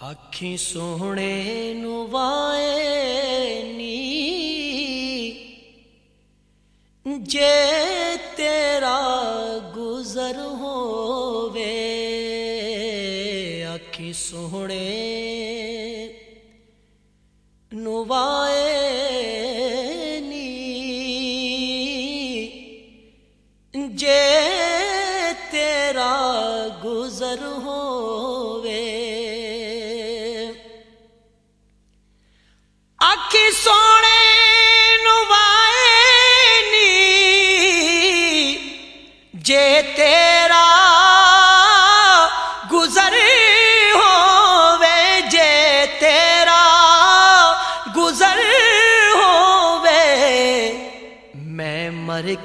آخی سونے نوائے نی جے تیرا گزر ہووے آخی سونے نوائے نی جے تیرا گزر ہووے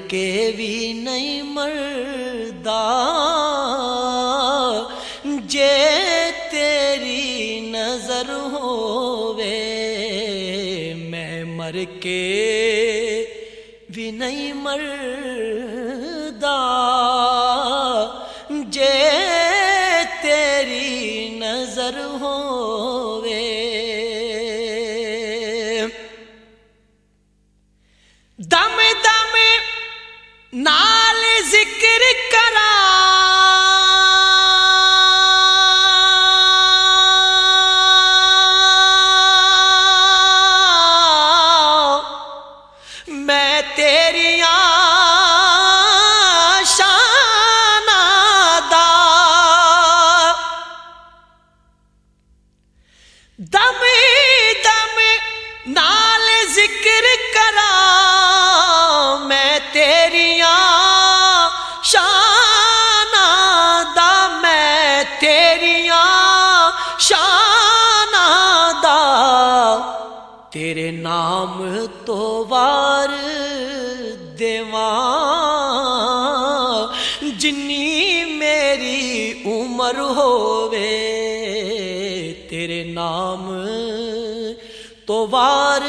کے بھی نہیں مردا جے تیری نظر ہووے میں مر کے بھی نہیں مردا تیرے نام تو وار دیواں، جنی میری عمر ہووے، تیرے نام تو وار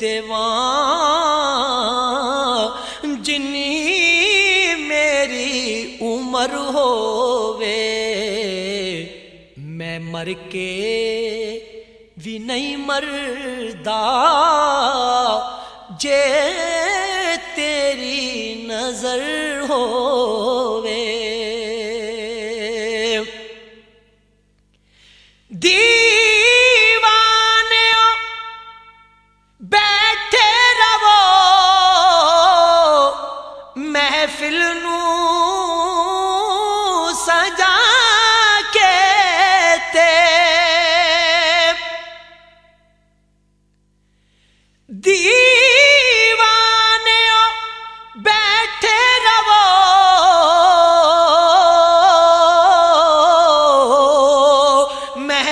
دیواں، جنی میری عمر ہووے، میں مر کے بھی نہیں مردا جے تیری نظر ہووے۔ دی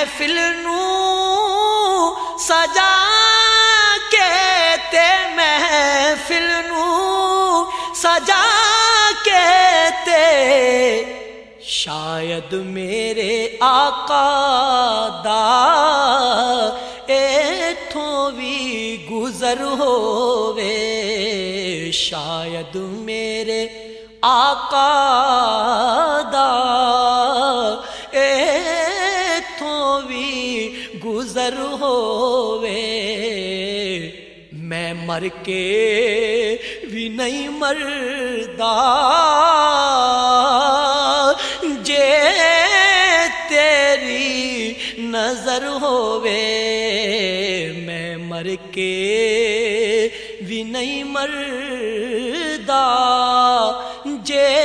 محفل نو سجا کے تے محفل نو سجا کے تے شاید میرے آقا دا ایتھوں بھی گزر ہووے شاید میرے آقا بھی گزر ہووے۔ میں مر کے بھی نہیں مردا۔ جے تیری نظر ہووے۔ میں مر کے بھی نہیں مردا۔ جے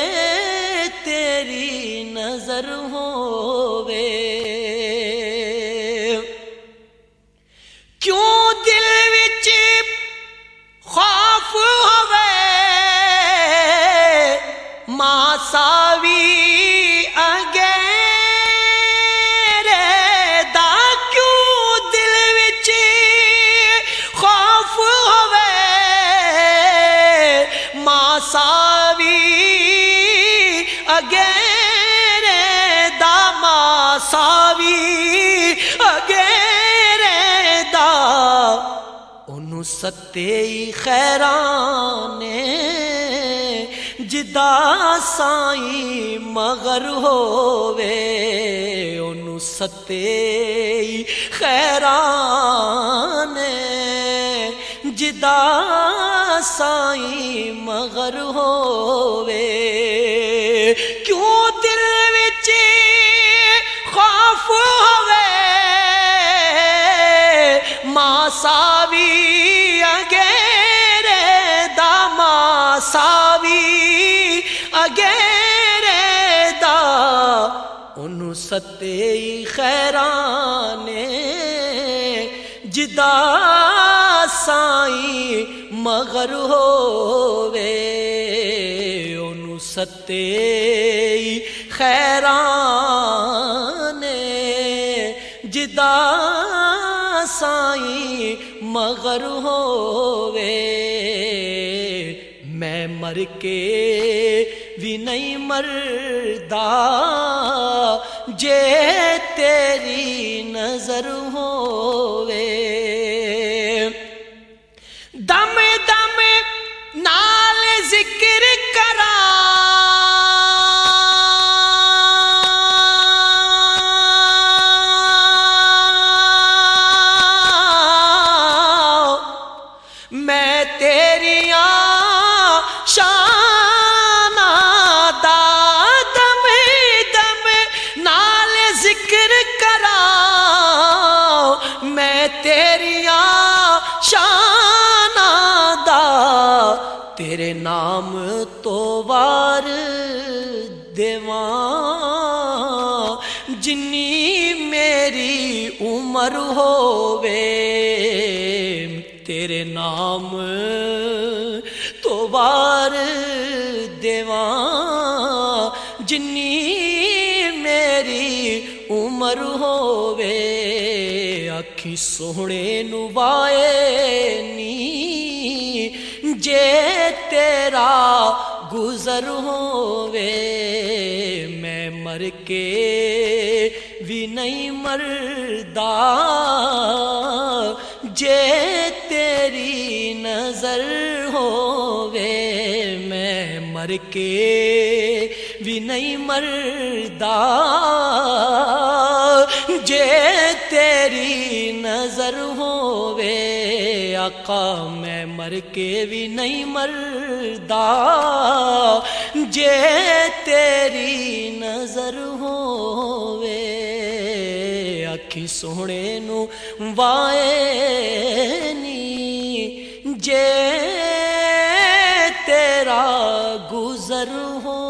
ساوی اگے دا انہوں ستے خیران جدا سائی مگر ہووے انہوں ستے خیران جدا سائی مگر ہووے ساوی اگیرے دا انہوں ستے خیرانے جدا سائی مگر ہووے انہوں ستے خیرانے جدا سائی مگر ہووے مر کے بھی نہیں مردا جے تیری نظر ہو نام تو وار دیواں، جنی میری عمر ہووے، تیرے نام تو وار دیواں، جنی میری عمر ہووے، اکھی سونے نوائے نی جے تیرا گزر ہووے میں مر کے بھی نہیں مردا۔ جے تیری نظر ہووے میں مر کے بھی نہیں مردا۔ جے تیری نظر ہووے آقا میں مر کے بھی نہیں مردا جے تیری نظر ہووے، اکھی سونے نو وائے نی۔ جے تیرا گزر ہو